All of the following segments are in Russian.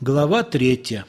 Глава третья.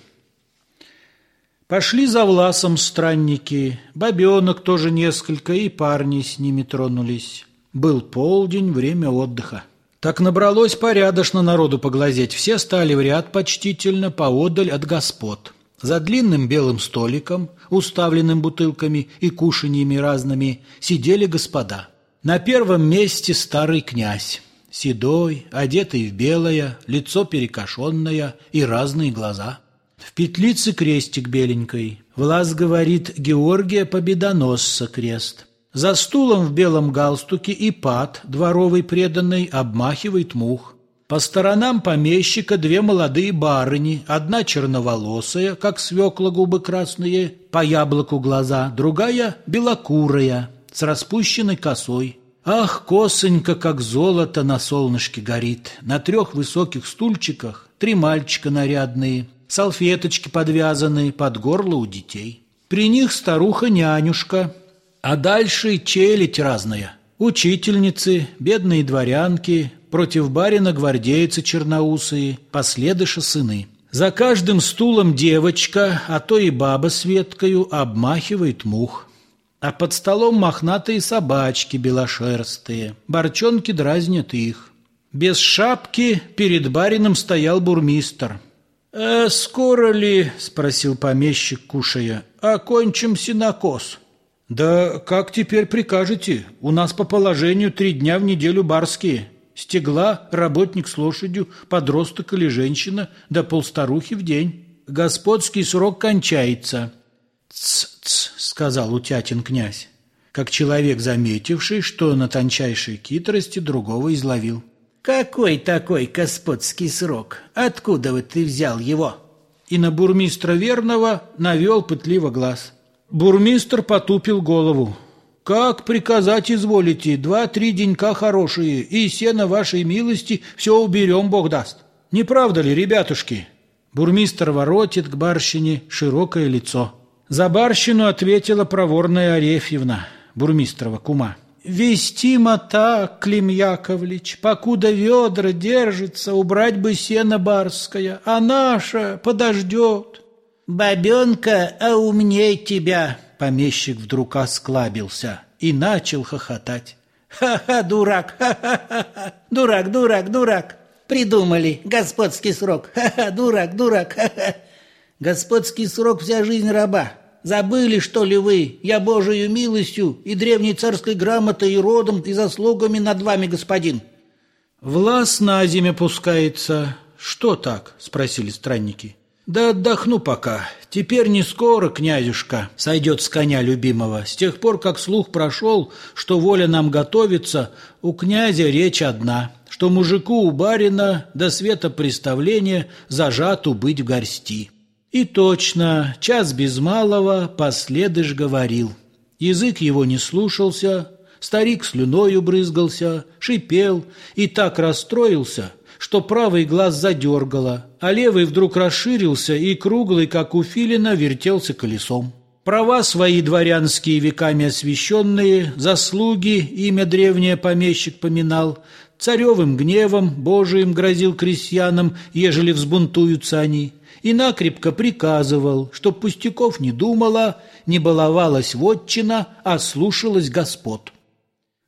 Пошли за Власом странники, бабенок тоже несколько, и парни с ними тронулись. Был полдень, время отдыха. Так набралось порядочно народу поглазеть, все стали в ряд почтительно поодаль от господ. За длинным белым столиком, уставленным бутылками и кушаньями разными, сидели господа. На первом месте старый князь седой, одетый в белое, лицо перекошенное и разные глаза. В петлице крестик беленькой. Влас говорит Георгия Победоносца крест. За стулом в белом галстуке и пад, дворовый преданный, обмахивает мух. По сторонам помещика две молодые барыни, одна черноволосая, как свекла губы красные, по яблоку глаза, другая белокурая, с распущенной косой. Ах, косонька, как золото на солнышке горит. На трех высоких стульчиках три мальчика нарядные, салфеточки подвязанные под горло у детей. При них старуха-нянюшка, а дальше челядь разная. Учительницы, бедные дворянки, против барина гвардейцы черноусые, последыша сыны. За каждым стулом девочка, а то и баба с веткою обмахивает мух а под столом мохнатые собачки белошерстые. Борчонки дразнят их. Без шапки перед барином стоял бурмистр. «Э, «Скоро ли, — спросил помещик, кушая, — окончим синокос?» «Да как теперь прикажете? У нас по положению три дня в неделю барские. Стегла, работник с лошадью, подросток или женщина, да полстарухи в день. Господский срок кончается. «Ц-ц», — сказал Утятин князь, как человек, заметивший, что на тончайшей хитрости другого изловил. «Какой такой господский срок? Откуда вот ты взял его?» И на бурмистра Верного навел пытливо глаз. Бурмистр потупил голову. «Как приказать изволите? Два-три денька хорошие, и сено вашей милости все уберем, Бог даст. Не правда ли, ребятушки?» Бурмистр воротит к барщине широкое лицо. За барщину ответила проворная Арефьевна, бурмистрова кума. «Вестимо так, Клим Яковлевич, покуда ведра держится, убрать бы сено барское, а наша подождет». «Бабенка, а умней тебя!» Помещик вдруг осклабился и начал хохотать. «Ха-ха, дурак! Ха-ха-ха! Дурак, дурак, дурак! Придумали! Господский срок! Ха-ха, дурак, дурак! Ха-ха! Господский срок вся жизнь раба. Забыли, что ли вы? Я Божию милостью и древней царской грамотой и родом и заслугами над вами, господин». «Влас на зиме пускается. Что так?» – спросили странники. «Да отдохну пока. Теперь не скоро, князюшка, сойдет с коня любимого. С тех пор, как слух прошел, что воля нам готовится, у князя речь одна, что мужику у барина до света представления зажату быть в горсти». И точно, час без малого последыш говорил. Язык его не слушался, старик слюною брызгался, шипел и так расстроился, что правый глаз задергало, а левый вдруг расширился и круглый, как у филина, вертелся колесом. Права свои дворянские веками освященные, заслуги, имя древнее помещик поминал, царевым гневом Божиим грозил крестьянам, ежели взбунтуются они – и накрепко приказывал, чтоб пустяков не думала, не баловалась вотчина, а слушалась господ.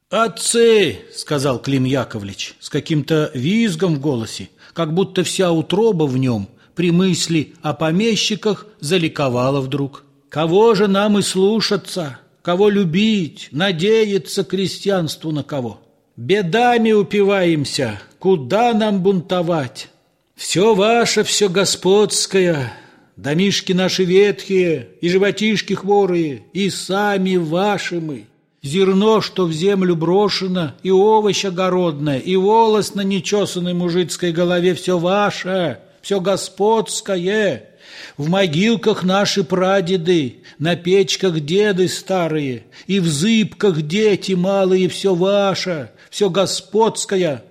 «Отцы!» — сказал Клим Яковлевич с каким-то визгом в голосе, как будто вся утроба в нем при мысли о помещиках заликовала вдруг. «Кого же нам и слушаться? Кого любить? Надеяться крестьянству на кого? Бедами упиваемся, куда нам бунтовать?» Все ваше, все господское, домишки наши ветхие, и животишки хворые, и сами ваши мы. Зерно, что в землю брошено, и овощ огородное, и волос на нечесанной мужицкой голове, все ваше, все господское. В могилках наши прадеды, на печках деды старые, и в зыбках дети малые, все ваше, все господское,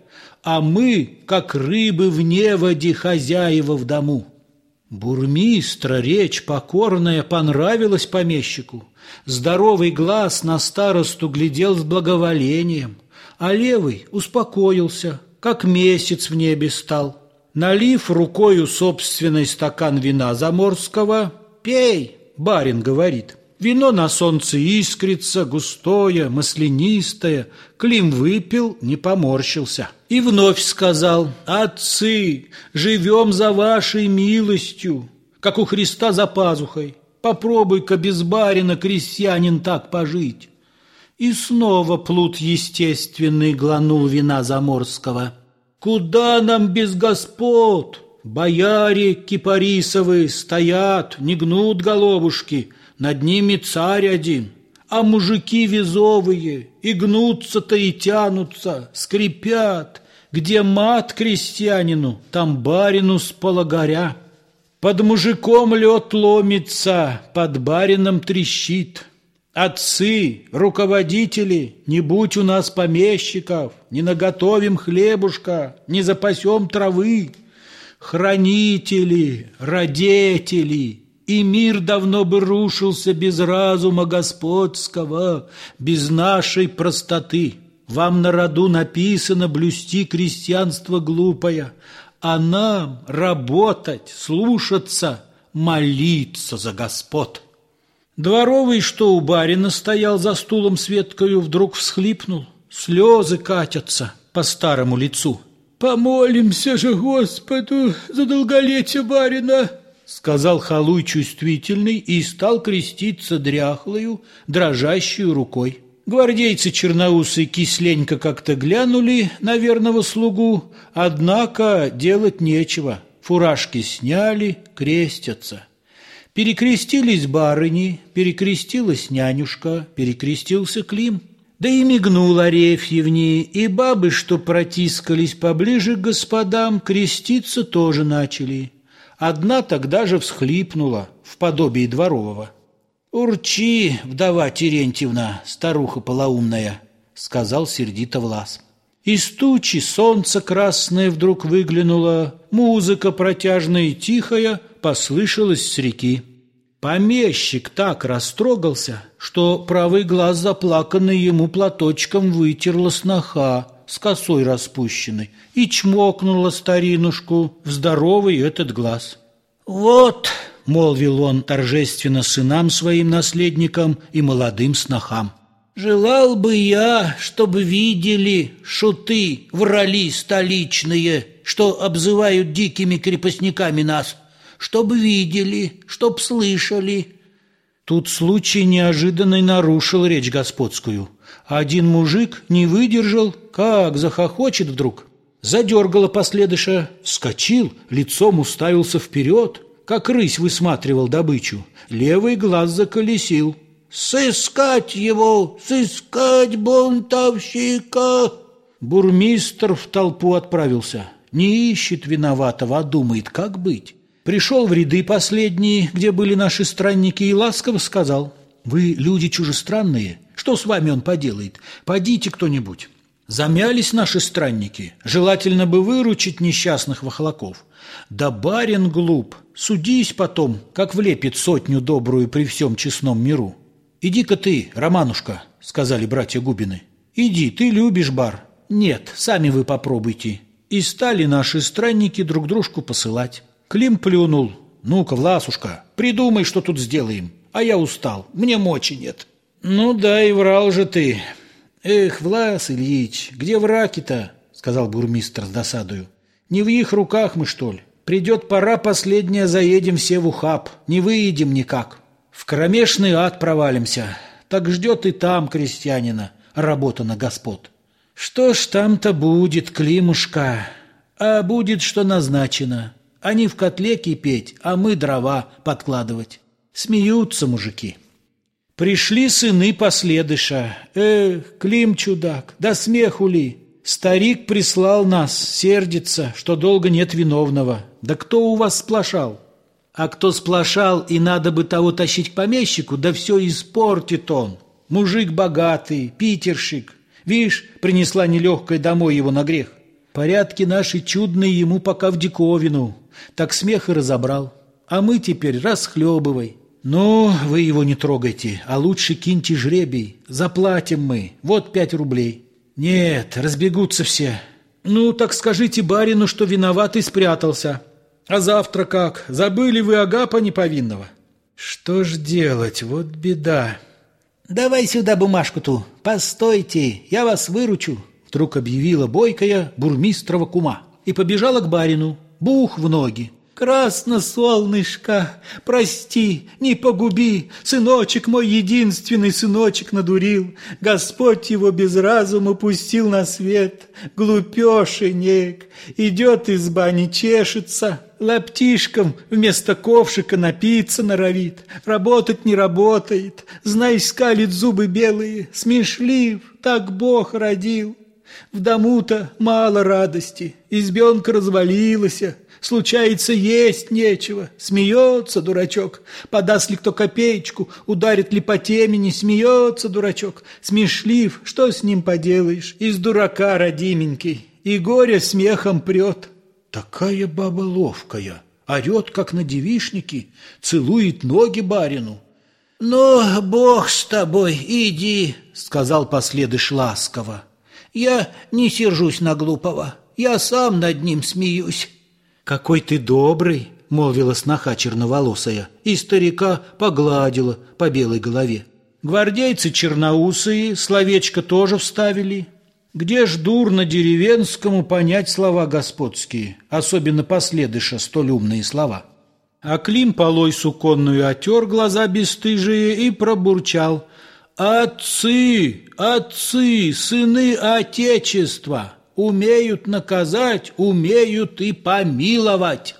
а мы, как рыбы в неводе, хозяева в дому. Бурмистра речь покорная понравилась помещику. Здоровый глаз на старосту глядел с благоволением, а левый успокоился, как месяц в небе стал. Налив рукою собственный стакан вина заморского, «Пей!» – барин говорит. Вино на солнце искрится, густое, маслянистое. Клим выпил, не поморщился. И вновь сказал, «Отцы, живем за вашей милостью, как у Христа за пазухой. Попробуй-ка без барина, крестьянин, так пожить». И снова плут естественный гланул вина заморского. «Куда нам без господ? Бояре кипарисовы стоят, не гнут головушки, над ними царь один, а мужики визовые и гнутся-то и тянутся, скрипят. Где мат крестьянину, там барину с полагаря. Под мужиком лед ломится, под барином трещит. Отцы, руководители, не будь у нас помещиков, не наготовим хлебушка, не запасем травы. Хранители, родители, и мир давно бы рушился без разума господского, без нашей простоты. Вам на роду написано блюсти крестьянство глупое, а нам работать, слушаться, молиться за господ. Дворовый, что у барина стоял за стулом с вдруг всхлипнул. Слезы катятся по старому лицу. «Помолимся же Господу за долголетие барина!» Сказал халуй чувствительный и стал креститься дряхлою, дрожащую рукой. Гвардейцы черноусы кисленько как-то глянули на верного слугу, однако делать нечего. Фуражки сняли, крестятся. Перекрестились барыни, перекрестилась нянюшка, перекрестился Клим. Да и мигнул Арефьевне, и бабы, что протискались поближе к господам, креститься тоже начали. Одна тогда же всхлипнула в подобии дворового. «Урчи, вдова Терентьевна, старуха полоумная», — сказал сердито Влас. Из тучи солнце красное вдруг выглянуло, музыка протяжная и тихая послышалась с реки. Помещик так растрогался, что правый глаз заплаканный ему платочком вытерла сноха, с косой распущенной и чмокнула старинушку в здоровый этот глаз. «Вот», — молвил он торжественно сынам своим наследникам и молодым снохам, «желал бы я, чтобы видели шуты, врали столичные, что обзывают дикими крепостниками нас, чтобы видели, чтоб слышали». Тут случай неожиданный нарушил речь господскую — один мужик не выдержал, как захохочет вдруг. Задергало последыша, вскочил, лицом уставился вперед, как рысь высматривал добычу. Левый глаз заколесил. «Сыскать его! Сыскать бунтовщика!» Бурмистр в толпу отправился. Не ищет виноватого, а думает, как быть. Пришел в ряды последние, где были наши странники, и ласково сказал, «Вы люди чужестранные, что с вами он поделает? Подите кто-нибудь. Замялись наши странники. Желательно бы выручить несчастных вахлаков. Да барин глуп. Судись потом, как влепит сотню добрую при всем честном миру. «Иди-ка ты, Романушка», — сказали братья Губины. «Иди, ты любишь бар». «Нет, сами вы попробуйте». И стали наши странники друг дружку посылать. Клим плюнул. «Ну-ка, Власушка, придумай, что тут сделаем. А я устал, мне мочи нет». «Ну да, и врал же ты. Эх, Влас Ильич, где враки-то?» — сказал бурмистр с досадою. «Не в их руках мы, что ли? Придет пора последняя, заедем все в ухаб. Не выедем никак. В кромешный ад провалимся. Так ждет и там крестьянина работа на господ. Что ж там-то будет, Климушка? А будет, что назначено. Они в котле кипеть, а мы дрова подкладывать. Смеются мужики». Пришли сыны последыша. Эх, Клим чудак, да смеху ли? Старик прислал нас, сердится, что долго нет виновного. Да кто у вас сплошал? А кто сплошал, и надо бы того тащить к помещику, да все испортит он. Мужик богатый, питерщик. Видишь, принесла нелегкая домой его на грех. Порядки наши чудные ему пока в диковину. Так смех и разобрал. А мы теперь расхлебывай. «Ну, вы его не трогайте, а лучше киньте жребий. Заплатим мы. Вот пять рублей». «Нет, разбегутся все. Ну, так скажите барину, что виноват и спрятался. А завтра как? Забыли вы Агапа неповинного? Что ж делать, вот беда. Давай сюда бумажку ту. Постойте, я вас выручу. Вдруг объявила бойкая бурмистрова кума и побежала к барину. Бух в ноги. Красно, солнышко, прости, не погуби, Сыночек мой единственный сыночек надурил, Господь его без разума пустил на свет, Глупешенек, идет из бани, чешется, Лаптишком вместо ковшика напиться норовит, Работать не работает, знай, скалит зубы белые, Смешлив, так Бог родил. В дому-то мало радости, избенка развалилась, Случается, есть нечего. Смеется дурачок. Подаст ли кто копеечку, ударит ли по темени, смеется дурачок. Смешлив, что с ним поделаешь? Из дурака родименький. И горе смехом прет. Такая баба ловкая. Орет, как на девишнике, целует ноги барину. «Ну, бог с тобой, иди», — сказал последыш ласково. «Я не сержусь на глупого, я сам над ним смеюсь». «Какой ты добрый!» — молвила сноха черноволосая, и старика погладила по белой голове. Гвардейцы черноусые словечко тоже вставили. Где ж дурно деревенскому понять слова господские, особенно последыша столь умные слова? А Клим полой суконную отер глаза бесстыжие и пробурчал. «Отцы, отцы, сыны Отечества!» Умеют наказать, умеют и помиловать.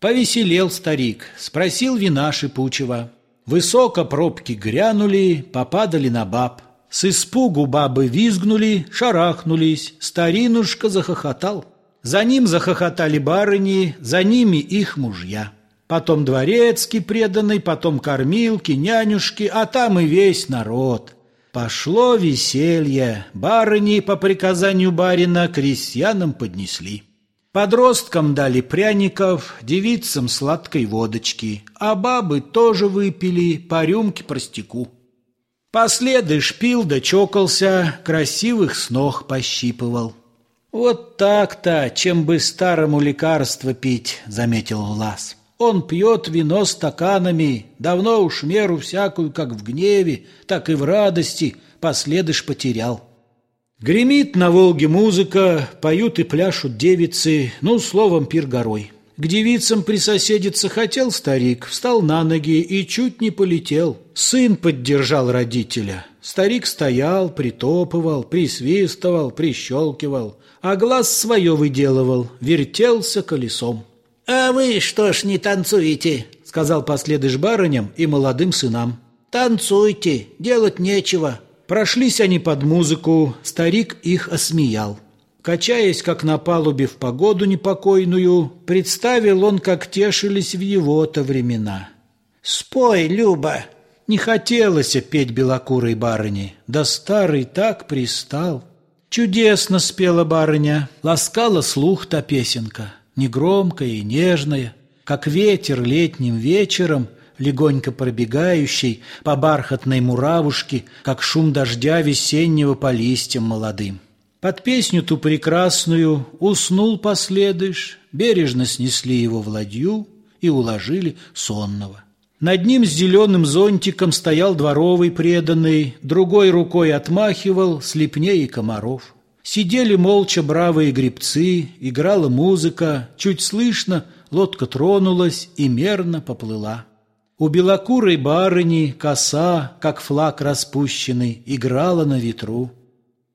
Повеселел старик, спросил вина шипучего. Высоко пробки грянули, попадали на баб. С испугу бабы визгнули, шарахнулись, старинушка захохотал. За ним захохотали барыни, за ними их мужья. Потом дворецкий преданный, потом кормилки, нянюшки, а там и весь народ. Пошло веселье, барыни по приказанию барина крестьянам поднесли. Подросткам дали пряников, девицам сладкой водочки, а бабы тоже выпили по рюмке простяку. Последы шпил да чокался, красивых снох пощипывал. «Вот так-то, чем бы старому лекарство пить», — заметил Влас. Он пьет вино стаканами, давно уж меру всякую, как в гневе, так и в радости, последыш потерял. Гремит на Волге музыка, поют и пляшут девицы, ну, словом, пир горой. К девицам присоседиться хотел старик, встал на ноги и чуть не полетел. Сын поддержал родителя. Старик стоял, притопывал, присвистывал, прищелкивал, а глаз свое выделывал, вертелся колесом. «А вы что ж не танцуете?» — сказал последыш барыням и молодым сынам. «Танцуйте, делать нечего». Прошлись они под музыку, старик их осмеял. Качаясь, как на палубе в погоду непокойную, представил он, как тешились в его-то времена. «Спой, Люба!» Не хотелось петь белокурой барыне, да старый так пристал. Чудесно спела барыня, ласкала слух та песенка негромкая и нежная, как ветер летним вечером, легонько пробегающий по бархатной муравушке, как шум дождя весеннего по листьям молодым. Под песню ту прекрасную уснул последыш, бережно снесли его в ладью и уложили сонного. Над ним с зеленым зонтиком стоял дворовый преданный, другой рукой отмахивал слепней и комаров. Сидели молча бравые гребцы, играла музыка, чуть слышно, лодка тронулась и мерно поплыла. У белокурой барыни коса, как флаг распущенный, играла на ветру.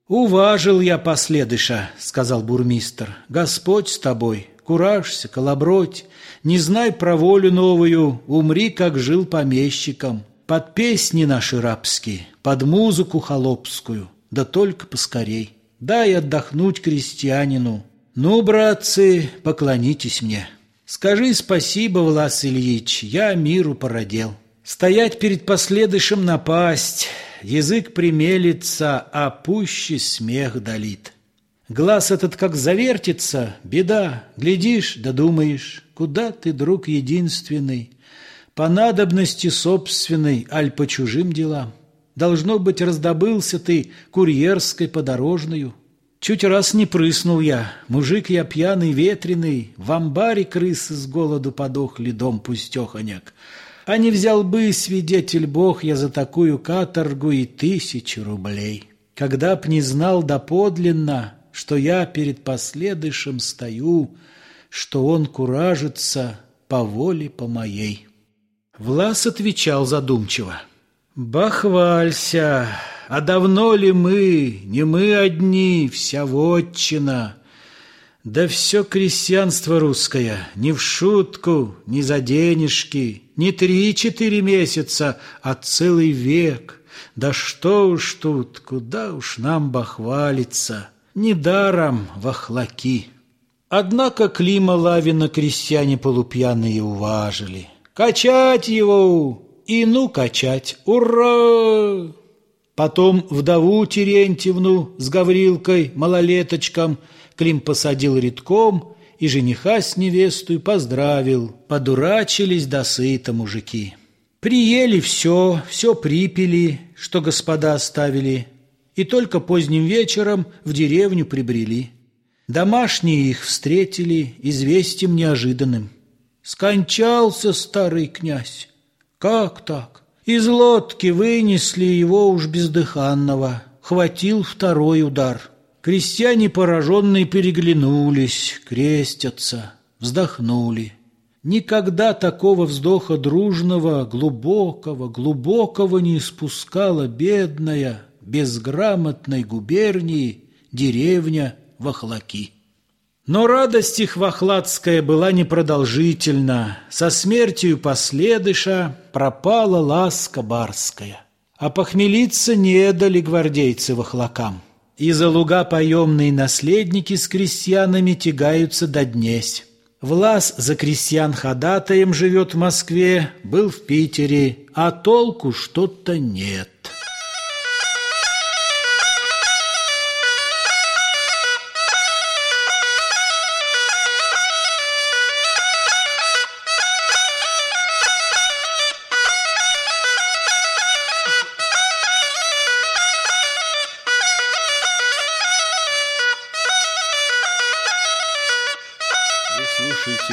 «Уважил я последыша», — сказал бурмистр, — «Господь с тобой, куражься, колобродь, не знай про волю новую, умри, как жил помещиком, под песни наши рабские, под музыку холопскую, да только поскорей». Дай отдохнуть крестьянину. Ну, братцы, поклонитесь мне. Скажи спасибо, Влас Ильич, я миру породел. Стоять перед последышем напасть, язык примелится, а пуще смех долит. Глаз этот как завертится, беда, глядишь, додумаешь, куда ты, друг единственный, по надобности собственной, аль по чужим делам. Должно быть, раздобылся ты курьерской подорожную. Чуть раз не прыснул я. Мужик я пьяный, ветреный. В амбаре крысы с голоду подохли, дом пустеханяк. А не взял бы, свидетель Бог, я за такую каторгу и тысячу рублей. Когда б не знал доподлинно, что я перед последующим стою, что он куражится по воле по моей. Влас отвечал задумчиво. «Бахвалься, а давно ли мы, не мы одни, вся вотчина?» Да все крестьянство русское, ни в шутку, ни за денежки, не три-четыре месяца, а целый век. Да что уж тут, куда уж нам бахвалиться, недаром вахлаки. Однако Клима Лавина крестьяне полупьяные уважили. Качать его! И ну качать! Ура! Потом вдову Терентьевну с Гаврилкой, малолеточком – Клим посадил редком и жениха с невестой поздравил. Подурачились до сыта мужики. Приели все, все припили, что господа оставили, и только поздним вечером в деревню прибрели. Домашние их встретили известием неожиданным. Скончался старый князь. Как так? Из лодки вынесли его уж бездыханного. Хватил второй удар. Крестьяне пораженные переглянулись, крестятся, вздохнули. Никогда такого вздоха дружного, глубокого, глубокого не испускала бедная, безграмотной губернии деревня Вахлаки. Но радость их вахладская была непродолжительна. Со смертью последыша пропала ласка барская. А похмелиться не дали гвардейцы вахлакам и за луга поемные наследники с крестьянами тягаются до днесь. Влас за крестьян ходатаем живет в Москве, был в Питере, а толку что-то нет».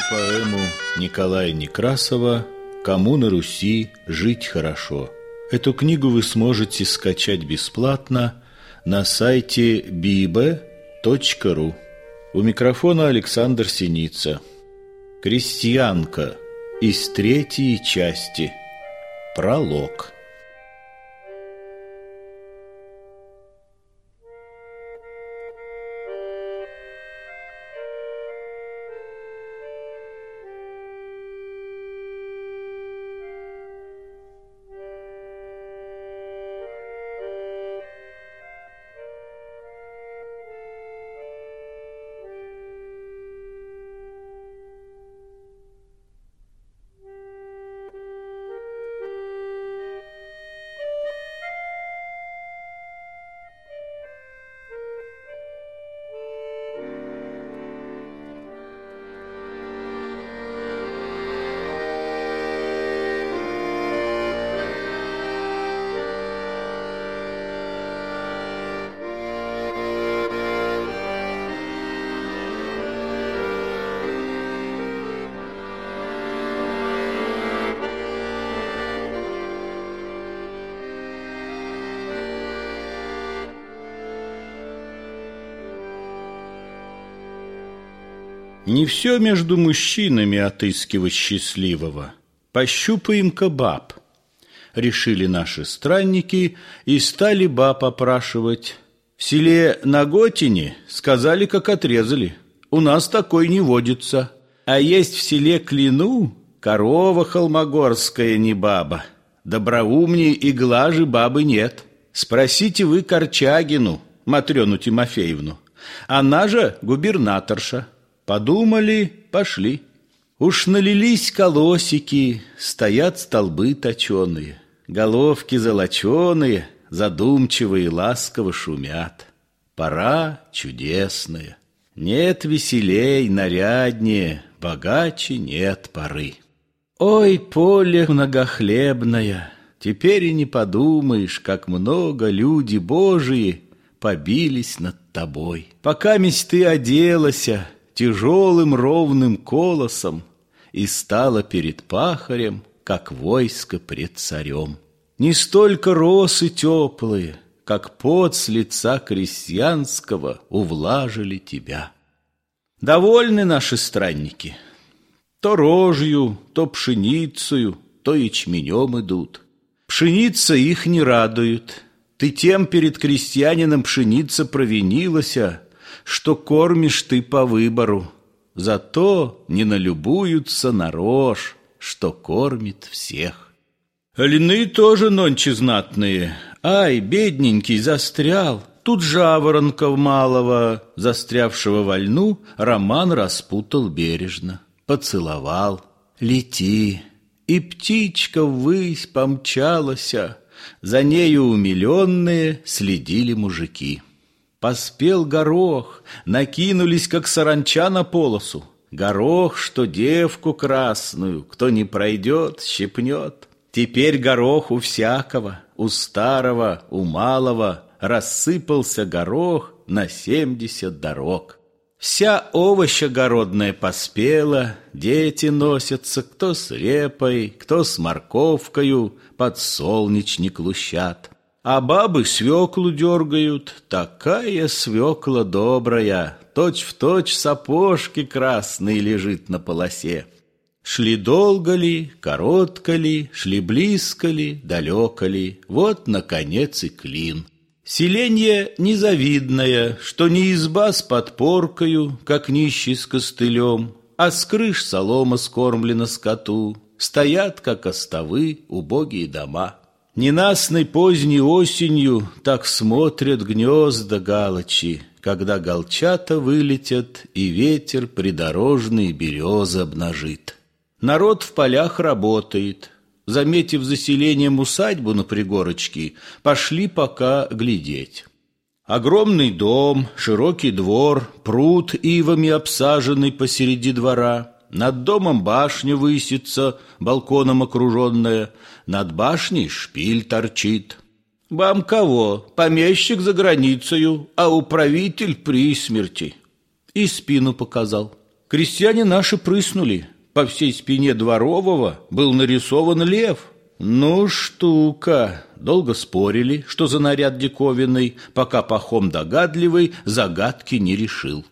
Поэму Николая Некрасова «Кому на Руси жить хорошо». Эту книгу вы сможете скачать бесплатно на сайте bibe.ru. У микрофона Александр Синица. Крестьянка из третьей части. Пролог. Не все между мужчинами отыскивать счастливого. Пощупаем-ка баб. Решили наши странники и стали баб опрашивать. В селе Наготине сказали, как отрезали. У нас такой не водится. А есть в селе Клину корова холмогорская не баба. Доброумней и глажи бабы нет. Спросите вы Корчагину, Матрёну Тимофеевну. Она же губернаторша. Подумали, пошли. Уж налились колосики, стоят столбы точеные, головки золоченые, задумчивые, ласково шумят. Пора чудесная. Нет веселей, наряднее, богаче нет поры. Ой, поле многохлебное, теперь и не подумаешь, как много люди Божии побились над тобой. Пока мечты оделася тяжелым ровным колосом И стала перед пахарем, как войско пред царем. Не столько росы теплые, как пот с лица крестьянского увлажили тебя. Довольны наши странники. То рожью, то пшеницею, то ячменем идут. Пшеница их не радует. Ты тем перед крестьянином пшеница провинилася, что кормишь ты по выбору. Зато не налюбуются на рожь, что кормит всех. Льны тоже нонче знатные. Ай, бедненький, застрял. Тут жаворонков малого, застрявшего во льну, Роман распутал бережно, поцеловал. Лети, и птичка ввысь помчалася, За нею умиленные следили мужики. Поспел горох, накинулись, как саранча на полосу. Горох, что девку красную, кто не пройдет, щепнет. Теперь горох у всякого, у старого, у малого, Рассыпался горох на семьдесят дорог. Вся овощ огородная поспела, Дети носятся кто с репой, кто с морковкою, Подсолнечник лущат. А бабы свеклу дергают, такая свекла добрая, Точь в точь сапожки красные лежит на полосе. Шли долго ли, коротко ли, шли близко ли, далеко ли, Вот, наконец, и клин. Селенье незавидное, что не изба с подпоркою, Как нищий с костылем, А с крыш солома скормлена скоту, Стоят, как остовы, убогие дома. Ненастной поздней осенью Так смотрят гнезда галочи, Когда голчата вылетят, И ветер придорожные березы обнажит. Народ в полях работает. Заметив заселением усадьбу на пригорочке, Пошли пока глядеть. Огромный дом, широкий двор, пруд ивами обсаженный посереди двора — над домом башня высится, балконом окруженная, Над башней шпиль торчит. Вам кого? Помещик за границею, а управитель при смерти. И спину показал. Крестьяне наши прыснули. По всей спине дворового был нарисован лев. Ну, штука. Долго спорили, что за наряд диковинный, пока пахом догадливый загадки не решил.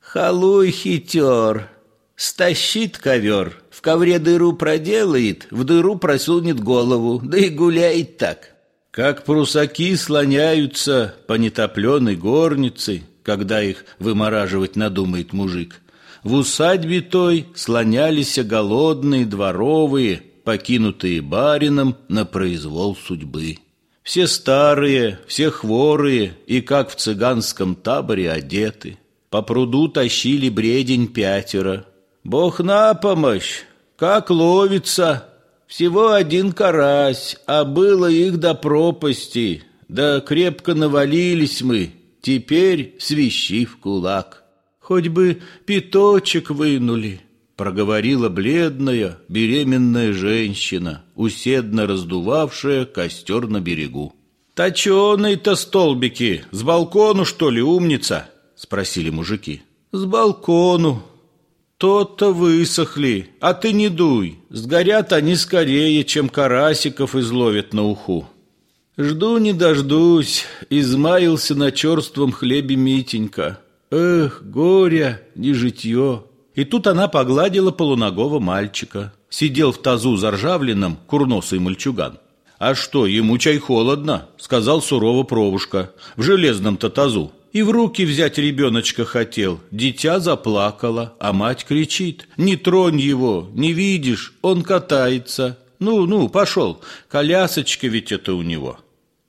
Халуй хитер, Стащит ковер, в ковре дыру проделает, в дыру просунет голову, да и гуляет так. Как прусаки слоняются по нетопленой горнице, когда их вымораживать надумает мужик. В усадьбе той слонялись голодные дворовые, покинутые барином на произвол судьбы. Все старые, все хворые и, как в цыганском таборе, одеты. По пруду тащили бредень пятеро, Бог на помощь! Как ловится! Всего один карась, а было их до пропасти. Да крепко навалились мы, теперь свищи в кулак. Хоть бы пяточек вынули, проговорила бледная беременная женщина, уседно раздувавшая костер на берегу. «Точеные-то столбики! С балкону, что ли, умница?» — спросили мужики. «С балкону», то-то высохли, а ты не дуй. Сгорят они скорее, чем карасиков изловят на уху. Жду не дождусь, измаился на черством хлебе Митенька. Эх, горе, не житье. И тут она погладила полуногого мальчика. Сидел в тазу заржавленном курносый мальчуган. «А что, ему чай холодно?» — сказал сурово провушка. «В железном-то тазу» и в руки взять ребеночка хотел. Дитя заплакало, а мать кричит. «Не тронь его, не видишь, он катается». «Ну, ну, пошел, колясочка ведь это у него».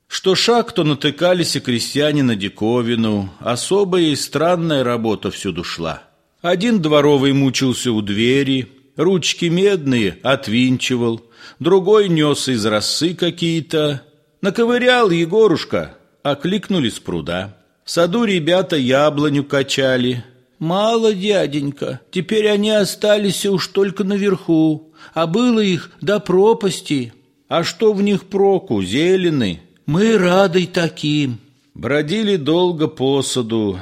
Что шаг, то натыкались и крестьяне на диковину. Особая и странная работа всюду шла. Один дворовый мучился у двери, ручки медные отвинчивал, другой нес из росы какие-то. Наковырял Егорушка, окликнули с пруда. В саду ребята яблоню качали. Мало, дяденька, теперь они остались уж только наверху, а было их до пропасти. А что в них проку, зелены? Мы рады таким. Бродили долго по саду.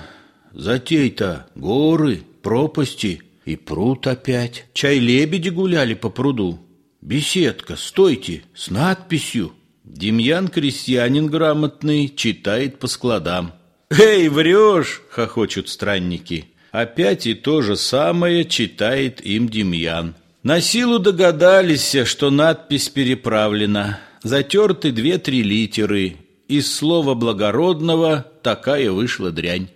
Затей-то горы, пропасти и пруд опять. Чай лебеди гуляли по пруду. Беседка, стойте, с надписью. Демьян крестьянин грамотный, читает по складам. «Эй, врешь!» — хохочут странники. Опять и то же самое читает им Демьян. На силу догадались, что надпись переправлена. Затерты две-три литеры. Из слова «благородного» такая вышла дрянь.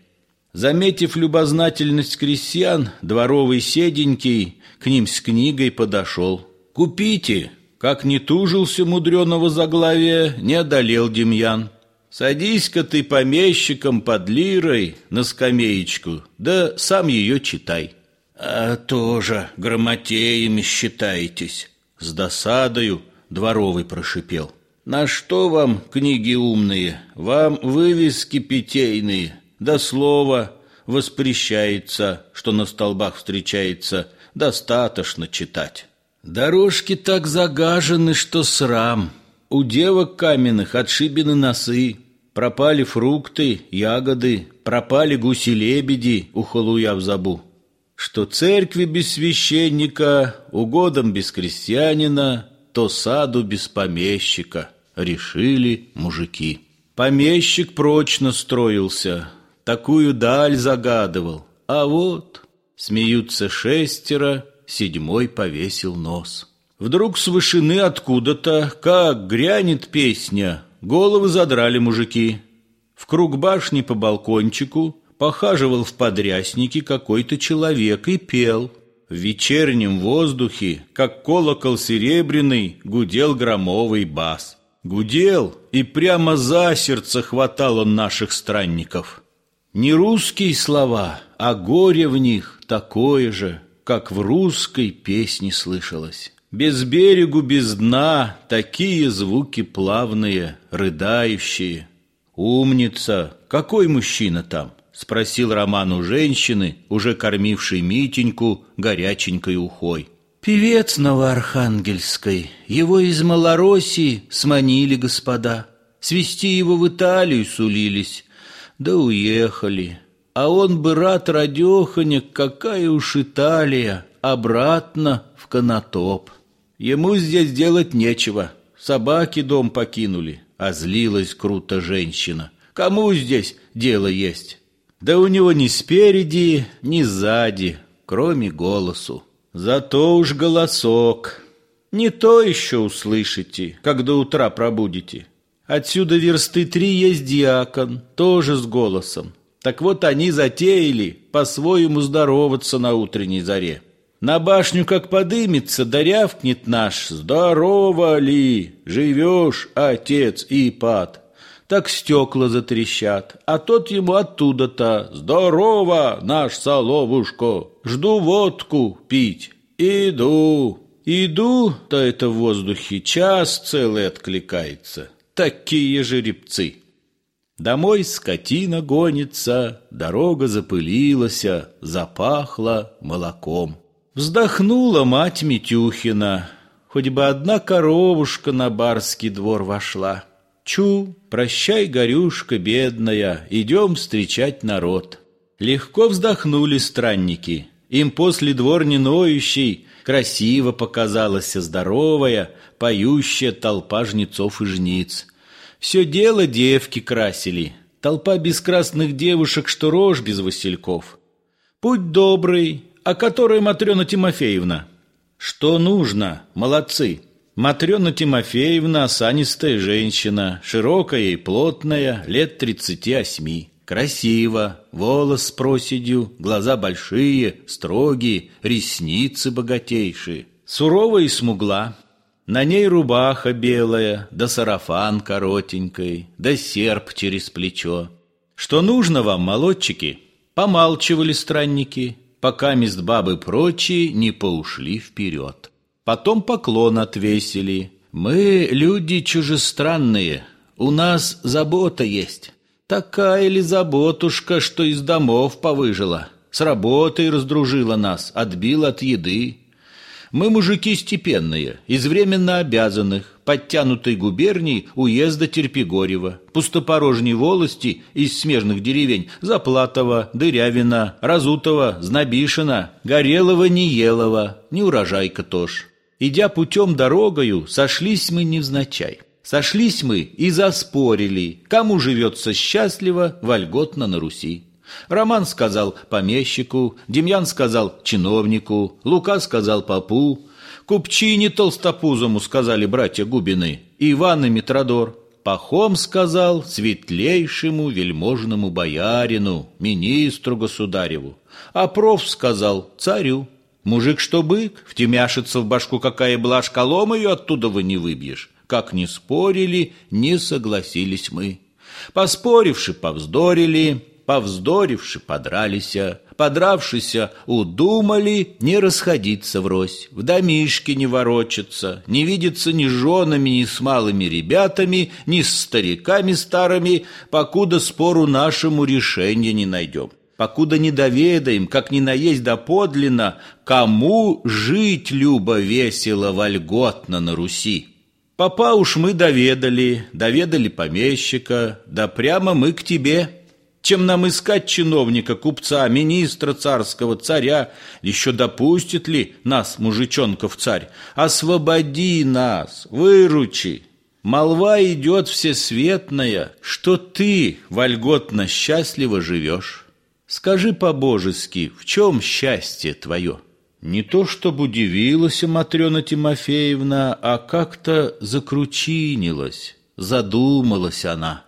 Заметив любознательность крестьян, дворовый седенький к ним с книгой подошел. «Купите!» Как не тужился мудреного заглавия, не одолел Демьян. Садись-ка ты помещиком под лирой на скамеечку, да сам ее читай. А тоже грамотеями считаетесь. С досадою дворовый прошипел. На что вам книги умные? Вам вывески питейные, да слово воспрещается, что на столбах встречается, достаточно читать. Дорожки так загажены, что срам. У девок каменных отшибены носы, пропали фрукты, ягоды, пропали гуси-лебеди, ухолуя в забу. Что церкви без священника, угодом без крестьянина, то саду без помещика, решили мужики. Помещик прочно строился, такую даль загадывал, а вот смеются шестеро, седьмой повесил нос. Вдруг с вышины откуда-то, как грянет песня, головы задрали мужики. В круг башни по балкончику похаживал в подряснике какой-то человек и пел. В вечернем воздухе, как колокол серебряный, гудел громовый бас. Гудел, и прямо за сердце хватал он наших странников. Не русские слова, а горе в них такое же, как в русской песне слышалось. Без берегу, без дна, такие звуки плавные, рыдающие. «Умница! Какой мужчина там?» — спросил Роман у женщины, уже кормившей Митеньку горяченькой ухой. «Певец Новоархангельской. Его из Малороссии сманили господа. Свести его в Италию сулились. Да уехали. А он бы рад, радеханик, какая уж Италия, обратно в Конотоп. Ему здесь делать нечего, собаки дом покинули, а злилась круто женщина. Кому здесь дело есть? Да у него ни спереди, ни сзади, кроме голосу. Зато уж голосок. Не то еще услышите, когда утра пробудете. Отсюда версты три есть диакон, тоже с голосом. Так вот они затеяли по-своему здороваться на утренней заре. На башню как подымется, да рявкнет наш «Здорово ли? Живешь, отец Ипат?» Так стекла затрещат, а тот ему оттуда-то «Здорово, наш соловушко! Жду водку пить!» «Иду!» «Иду!»-то это в воздухе час целый откликается. Такие жеребцы! Домой скотина гонится, дорога запылилась, запахла молоком. Вздохнула мать Митюхина, хоть бы одна коровушка на барский двор вошла. Чу, прощай, горюшка бедная, идем встречать народ. Легко вздохнули странники. Им после дворни ноющей красиво показалась здоровая, поющая толпа жнецов и жниц. Все дело девки красили, толпа бескрасных девушек, что рожь без васильков. Путь добрый, а который Матрена Тимофеевна? Что нужно, молодцы. Матрена Тимофеевна – осанистая женщина, широкая и плотная, лет тридцати восьми. Красиво, волос с проседью, глаза большие, строгие, ресницы богатейшие. Сурова и смугла, на ней рубаха белая, да сарафан коротенький, да серп через плечо. Что нужно вам, молодчики? Помалчивали странники, пока мест бабы прочие не поушли вперед. Потом поклон отвесили. Мы люди чужестранные, у нас забота есть. Такая ли заботушка, что из домов повыжила, с работой раздружила нас, отбила от еды. Мы мужики степенные, из временно обязанных, подтянутой губернии уезда Терпигорева, пустопорожней волости из смежных деревень Заплатова, Дырявина, Разутова, Знобишина, Горелого, Неелова, Неурожайка тоже. Идя путем дорогою, сошлись мы невзначай. Сошлись мы и заспорили, кому живется счастливо, вольготно на Руси. Роман сказал помещику, Демьян сказал чиновнику, Лука сказал попу, Купчине толстопузому сказали братья Губины, Иван и Митродор. Пахом сказал светлейшему вельможному боярину, министру государеву, а проф сказал царю. Мужик что бык, втемяшится в башку какая блажь, колом ее оттуда вы не выбьешь. Как ни спорили, не согласились мы. Поспоривши, повздорили, повздоривши, подралися, подравшися, удумали не расходиться врозь, в домишке не ворочаться, не видеться ни с женами, ни с малыми ребятами, ни с стариками старыми, покуда спору нашему решения не найдем. Покуда не доведаем, как ни наесть доподлинно, кому жить любо весело вольготно на Руси. Папа уж мы доведали, доведали помещика, да прямо мы к тебе – чем нам искать чиновника, купца, министра царского, царя? Еще допустит ли нас, мужичонков, царь? Освободи нас, выручи. Молва идет всесветная, что ты вольготно счастливо живешь. Скажи по-божески, в чем счастье твое? Не то, чтобы удивилась Матрена Тимофеевна, а как-то закручинилась, задумалась она.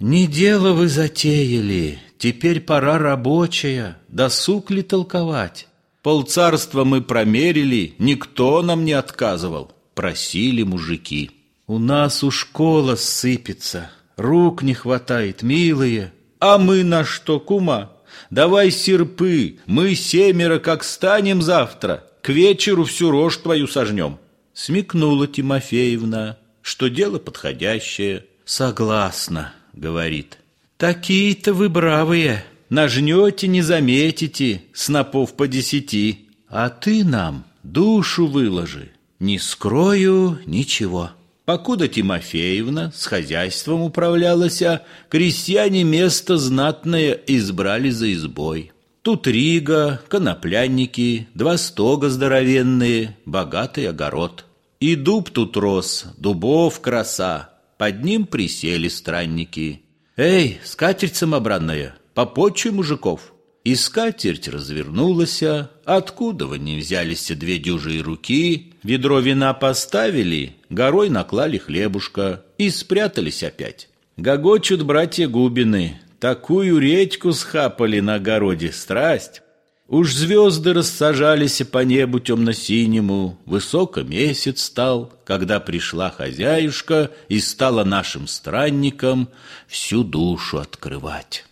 Не дело вы затеяли, теперь пора рабочая, досуг ли толковать? Полцарства мы промерили, никто нам не отказывал, просили мужики. У нас у школа сыпется, рук не хватает, милые. А мы на что, кума? Давай серпы, мы семеро как станем завтра, к вечеру всю рожь твою сожнем. Смекнула Тимофеевна, что дело подходящее. Согласна говорит. Такие-то вы бравые, нажнете, не заметите, снопов по десяти. А ты нам душу выложи, не скрою ничего. Покуда Тимофеевна с хозяйством управлялась, а крестьяне место знатное избрали за избой. Тут рига, коноплянники, два стога здоровенные, богатый огород. И дуб тут рос, дубов краса, под ним присели странники. «Эй, скатерть самобранная, попочуй мужиков!» И скатерть развернулась, откуда вы не взялись две дюжие руки, ведро вина поставили, горой наклали хлебушка и спрятались опять. Гогочут братья Губины, такую редьку схапали на огороде, страсть. Уж звезды рассажались по небу темно-синему, Высоко месяц стал, когда пришла хозяюшка И стала нашим странникам всю душу открывать.